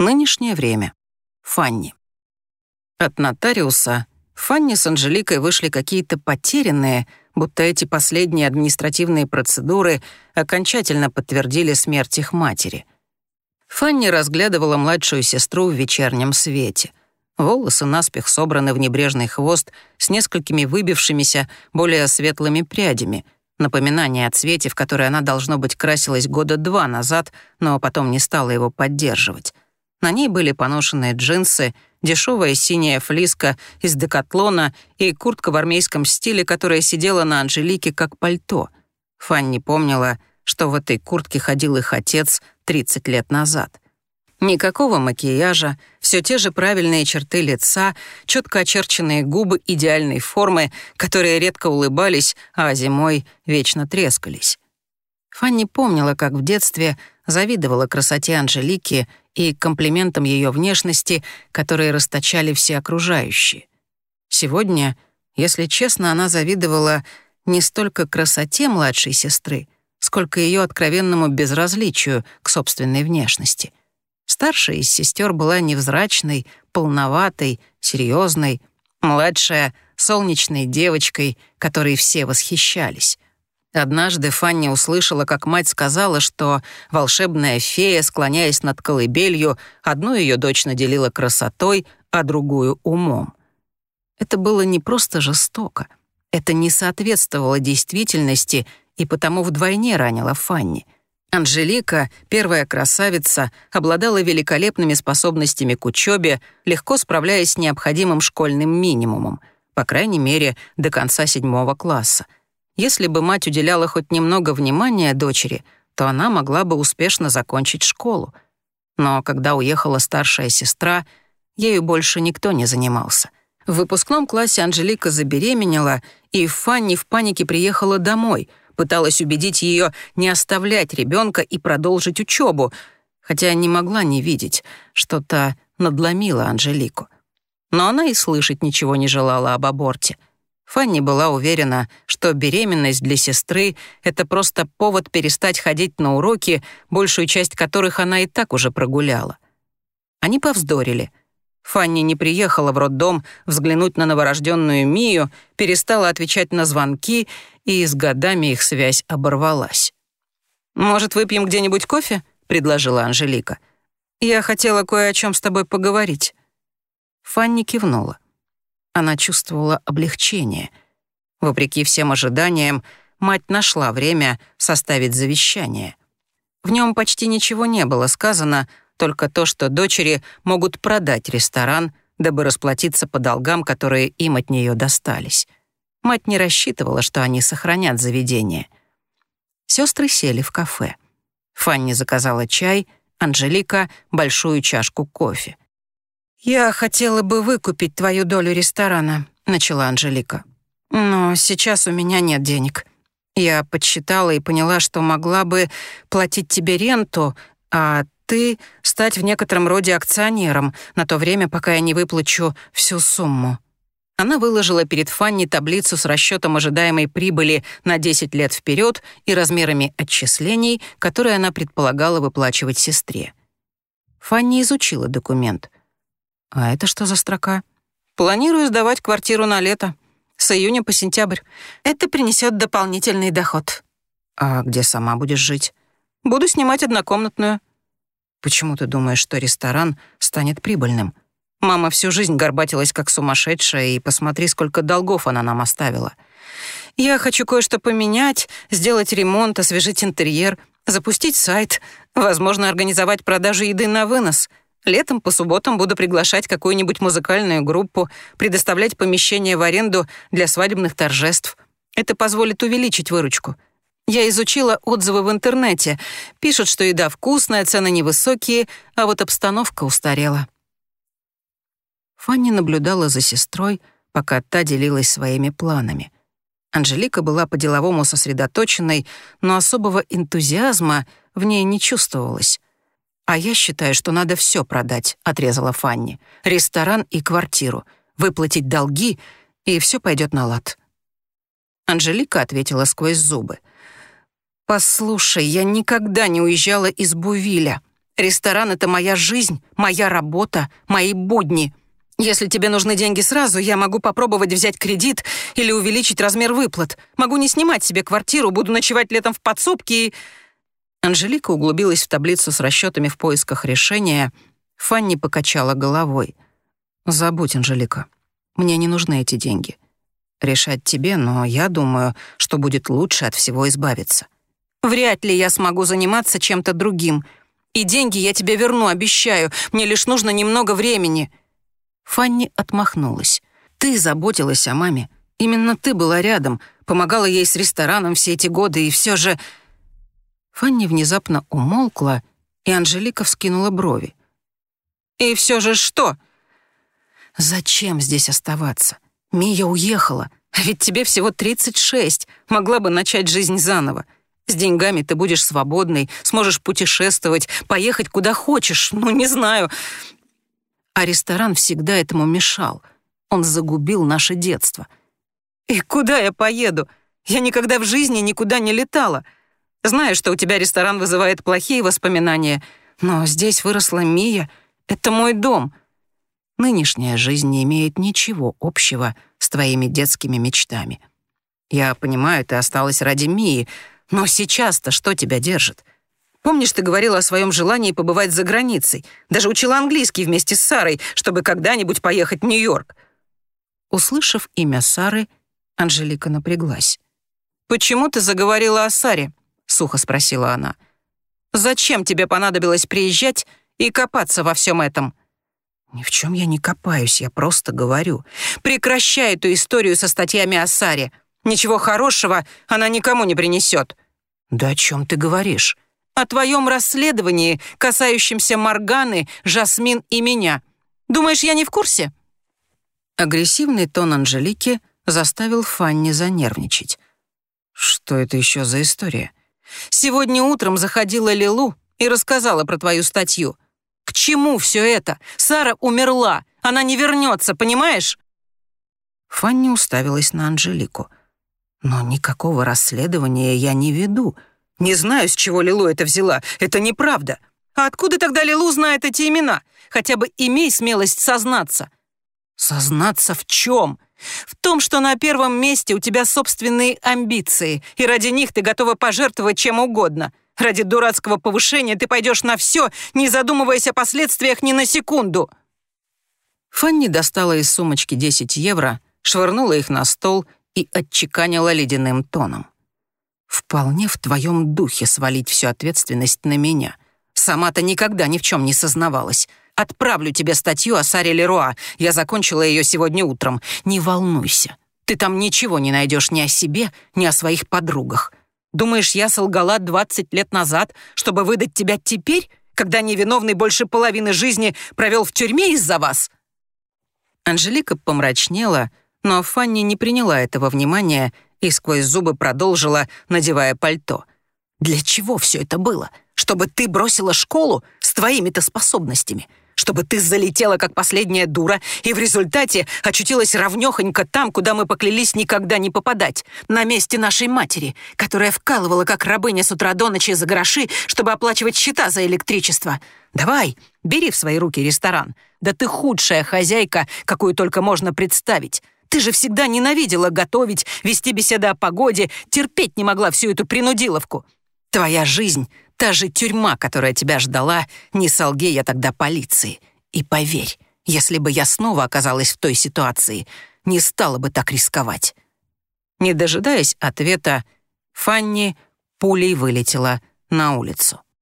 Нынешнее время. Фанни. От нотариуса Фанни с Анжеликой вышли какие-то потерянные, будто эти последние административные процедуры окончательно подтвердили смерть их матери. Фанни разглядывала младшую сестру в вечернем свете. Волосы наспех собраны в небрежный хвост с несколькими выбившимися, более светлыми прядями — Напоминание о цвете, в который она, должно быть, красилась года два назад, но потом не стала его поддерживать. На ней были поношенные джинсы, дешевая синяя флиска из декатлона и куртка в армейском стиле, которая сидела на Анжелике как пальто. Фанни помнила, что в этой куртке ходил их отец 30 лет назад. Никакого макияжа, все те же правильные черты лица, четко очерченные губы идеальной формы, которые редко улыбались, а зимой вечно трескались. Фанни помнила, как в детстве завидовала красоте Анжелики и комплиментам ее внешности, которые расточали все окружающие. Сегодня, если честно, она завидовала не столько красоте младшей сестры, сколько ее откровенному безразличию к собственной внешности — Старшая из сестер была невзрачной, полноватой, серьезной, младшая — солнечной девочкой, которой все восхищались. Однажды Фанни услышала, как мать сказала, что волшебная фея, склоняясь над колыбелью, одну ее дочь наделила красотой, а другую — умом. Это было не просто жестоко. Это не соответствовало действительности и потому вдвойне ранило Фанни — Анжелика, первая красавица, обладала великолепными способностями к учебе, легко справляясь с необходимым школьным минимумом, по крайней мере, до конца седьмого класса. Если бы мать уделяла хоть немного внимания дочери, то она могла бы успешно закончить школу. Но когда уехала старшая сестра, ею больше никто не занимался. В выпускном классе Анжелика забеременела, и Фанни в панике приехала домой — пыталась убедить ее не оставлять ребенка и продолжить учебу, хотя не могла не видеть, что-то надломило Анжелику. Но она и слышать ничего не желала об аборте. Фанни была уверена, что беременность для сестры — это просто повод перестать ходить на уроки, большую часть которых она и так уже прогуляла. Они повздорили — Фанни не приехала в роддом взглянуть на новорожденную Мию, перестала отвечать на звонки, и с годами их связь оборвалась. «Может, выпьем где-нибудь кофе?» — предложила Анжелика. «Я хотела кое о чем с тобой поговорить». Фанни кивнула. Она чувствовала облегчение. Вопреки всем ожиданиям, мать нашла время составить завещание. В нем почти ничего не было сказано, только то, что дочери могут продать ресторан, дабы расплатиться по долгам, которые им от нее достались. Мать не рассчитывала, что они сохранят заведение. Сестры сели в кафе. Фанни заказала чай, Анжелика — большую чашку кофе. «Я хотела бы выкупить твою долю ресторана», — начала Анжелика. «Но сейчас у меня нет денег. Я подсчитала и поняла, что могла бы платить тебе ренту, а ты стать в некотором роде акционером на то время, пока я не выплачу всю сумму». Она выложила перед Фанни таблицу с расчетом ожидаемой прибыли на 10 лет вперед и размерами отчислений, которые она предполагала выплачивать сестре. Фанни изучила документ. «А это что за строка?» «Планирую сдавать квартиру на лето. С июня по сентябрь. Это принесет дополнительный доход». «А где сама будешь жить?» «Буду снимать однокомнатную». Почему ты думаешь, что ресторан станет прибыльным? Мама всю жизнь горбатилась как сумасшедшая, и посмотри, сколько долгов она нам оставила. Я хочу кое-что поменять, сделать ремонт, освежить интерьер, запустить сайт, возможно, организовать продажу еды на вынос. Летом по субботам буду приглашать какую-нибудь музыкальную группу, предоставлять помещение в аренду для свадебных торжеств. Это позволит увеличить выручку — я изучила отзывы в интернете. Пишут, что еда вкусная, цены невысокие, а вот обстановка устарела. Фанни наблюдала за сестрой, пока та делилась своими планами. Анжелика была по-деловому сосредоточенной, но особого энтузиазма в ней не чувствовалось. «А я считаю, что надо все продать», — отрезала Фанни. «Ресторан и квартиру, выплатить долги, и все пойдет на лад». Анжелика ответила сквозь зубы — «Послушай, я никогда не уезжала из Бувиля. Ресторан — это моя жизнь, моя работа, мои будни. Если тебе нужны деньги сразу, я могу попробовать взять кредит или увеличить размер выплат. Могу не снимать себе квартиру, буду ночевать летом в подсобке и...» Анжелика углубилась в таблицу с расчетами в поисках решения. Фанни покачала головой. «Забудь, Анжелика. Мне не нужны эти деньги. Решать тебе, но я думаю, что будет лучше от всего избавиться. Вряд ли я смогу заниматься чем-то другим. И деньги я тебе верну, обещаю. Мне лишь нужно немного времени». Фанни отмахнулась. «Ты заботилась о маме. Именно ты была рядом, помогала ей с рестораном все эти годы, и все же...» Фанни внезапно умолкла, и Анжелика вскинула брови. «И все же что?» «Зачем здесь оставаться? Мия уехала, а ведь тебе всего 36, могла бы начать жизнь заново. С деньгами ты будешь свободной, сможешь путешествовать, поехать куда хочешь, ну, не знаю. А ресторан всегда этому мешал. Он загубил наше детство. И куда я поеду? Я никогда в жизни никуда не летала. Знаю, что у тебя ресторан вызывает плохие воспоминания, но здесь выросла Мия. Это мой дом. Нынешняя жизнь не имеет ничего общего с твоими детскими мечтами. Я понимаю, ты осталась ради Мии, но сейчас-то что тебя держит? Помнишь, ты говорила о своем желании побывать за границей? Даже учила английский вместе с Сарой, чтобы когда-нибудь поехать в Нью-Йорк». Услышав имя Сары, Анжелика напряглась. «Почему ты заговорила о Саре?» — сухо спросила она. «Зачем тебе понадобилось приезжать и копаться во всем этом?» «Ни в чем я не копаюсь, я просто говорю. Прекращай эту историю со статьями о Саре. Ничего хорошего она никому не принесет». «Да о чем ты говоришь?» о твоем расследовании, касающемся Морганы, Жасмин и меня. Думаешь, я не в курсе?» Агрессивный тон Анжелики заставил Фанни занервничать. «Что это еще за история?» «Сегодня утром заходила Лилу и рассказала про твою статью. К чему все это? Сара умерла, она не вернется, понимаешь?» Фанни уставилась на Анжелику. «Но никакого расследования я не веду. Не знаю, с чего Лилу это взяла. Это неправда. А откуда тогда Лилу знает эти имена? Хотя бы имей смелость сознаться. Сознаться в чем? В том, что на первом месте у тебя собственные амбиции, и ради них ты готова пожертвовать чем угодно. Ради дурацкого повышения ты пойдешь на все, не задумываясь о последствиях ни на секунду. Фанни достала из сумочки 10 евро, швырнула их на стол и отчеканила ледяным тоном. Вполне в твоем духе свалить всю ответственность на меня. Сама-то никогда ни в чем не сознавалась. Отправлю тебе статью о Саре Леруа. Я закончила ее сегодня утром. Не волнуйся. Ты там ничего не найдешь ни о себе, ни о своих подругах. Думаешь, я солгала 20 лет назад, чтобы выдать тебя теперь, когда невиновный больше половины жизни провел в тюрьме из-за вас?» Анжелика помрачнела, но Фанни не приняла этого внимания и сквозь зубы продолжила, надевая пальто. «Для чего все это было? Чтобы ты бросила школу с твоими-то способностями? Чтобы ты залетела, как последняя дура, и в результате очутилась ровнёхонько там, куда мы поклялись никогда не попадать, на месте нашей матери, которая вкалывала, как рабыня с утра до ночи за гроши, чтобы оплачивать счета за электричество? Давай, бери в свои руки ресторан. Да ты худшая хозяйка, какую только можно представить. Ты же всегда ненавидела готовить, вести беседы о погоде, терпеть не могла всю эту принудиловку. Твоя жизнь — та же тюрьма, которая тебя ждала, не солге я тогда полиции. И поверь, если бы я снова оказалась в той ситуации, не стала бы так рисковать». Не дожидаясь ответа, Фанни пулей вылетела на улицу.